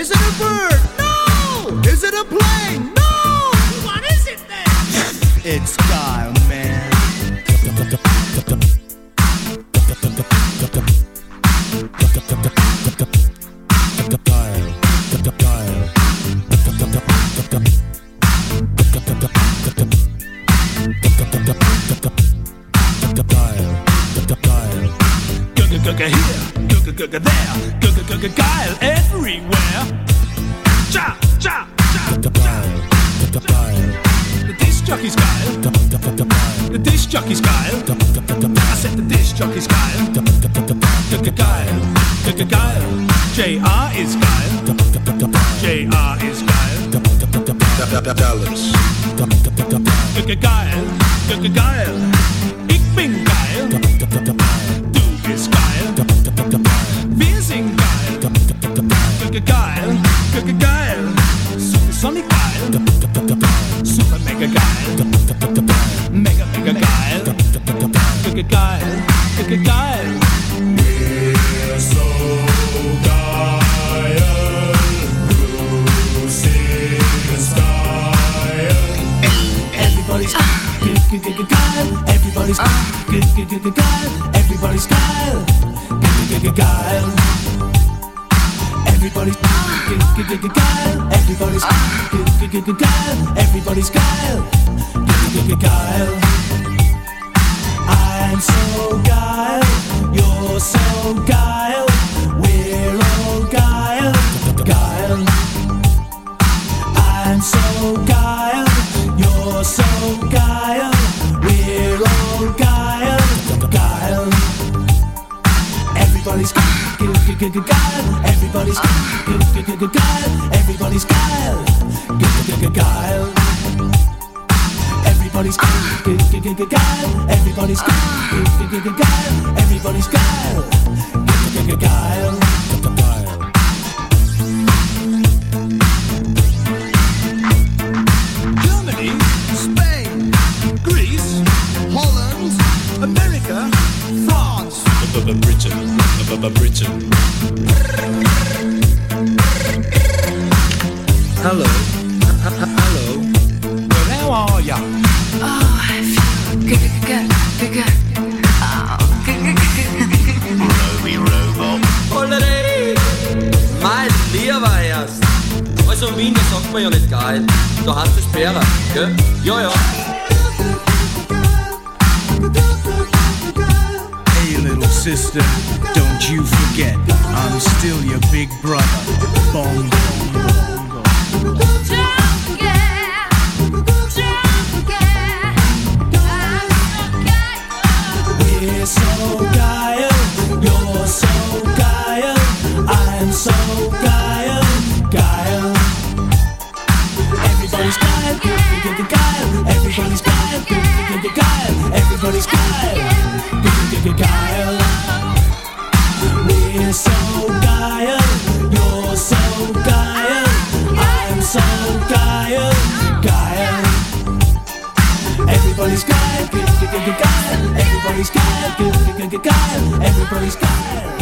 Is it a bird? No! Is it a plane? No! What is it then? it's geil, man. Here, there, geil, everywhere. Cha, cha, cha, The disc jockey's geil. The disc jockey's geil. I said the disc jockey's geil. Geil, geil. JR is geil. JR is geil. Dallas. Geil, geil. Geil, geil. Supersonic geil. Super mega geil. Mega mega geil. Geil, geil. We're so geil. Bruce is geil. Everybody's geil. Everybody's geil. Everybody's geil. Geil. Everybody's geil. Everybody's geil. Everybody's geil. Geil. I'm so geil. You're so geil. We're all geil. Geil. I'm so geil. You're so geil. We're all geil. Geil. Everybody's geil. Everybody's geil. Everybody's geil. Geil. Everybody's geil. Everybody's geil. Everybody's geil. Britain, Britain. Hello. Hello. Well, how are ya? Oh, I feel good, good, good, good. Oh, good, good, good, good. Roby Robot. Ollerei! Mein lieber erst. Also in Wien, da sagt man ja nicht geil. Da hast du Sperre, gell? Ja, ja. Sister, don't you forget, I'm still your big brother. Bongo. We're so geil, you're so geil, I'm so Everybody's geil, geil, geil, geil, everybody's geil, geil, geil, geil, everybody's geil.